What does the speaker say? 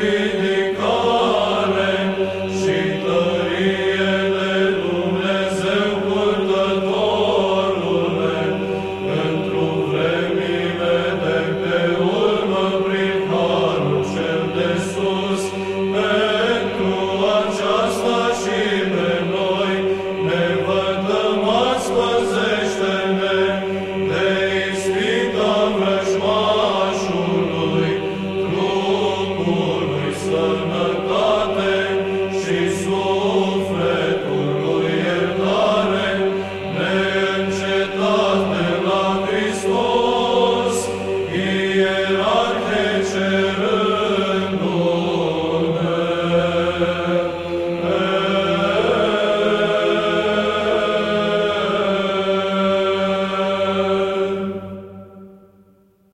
Filho. the night.